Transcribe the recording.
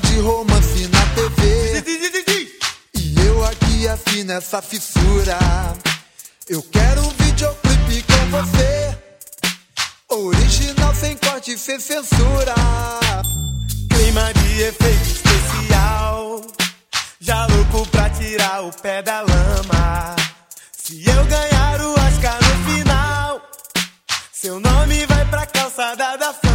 de romance na TV. E eu aqui assim nessa fissura. Eu quero um videoclipe com você. Original, sem corte, sem censura. Clima de efeito especial. Já louco pra tirar o pé da lama. Se eu ganhar o Oscar no final, seu nome vai pra calçada da fama.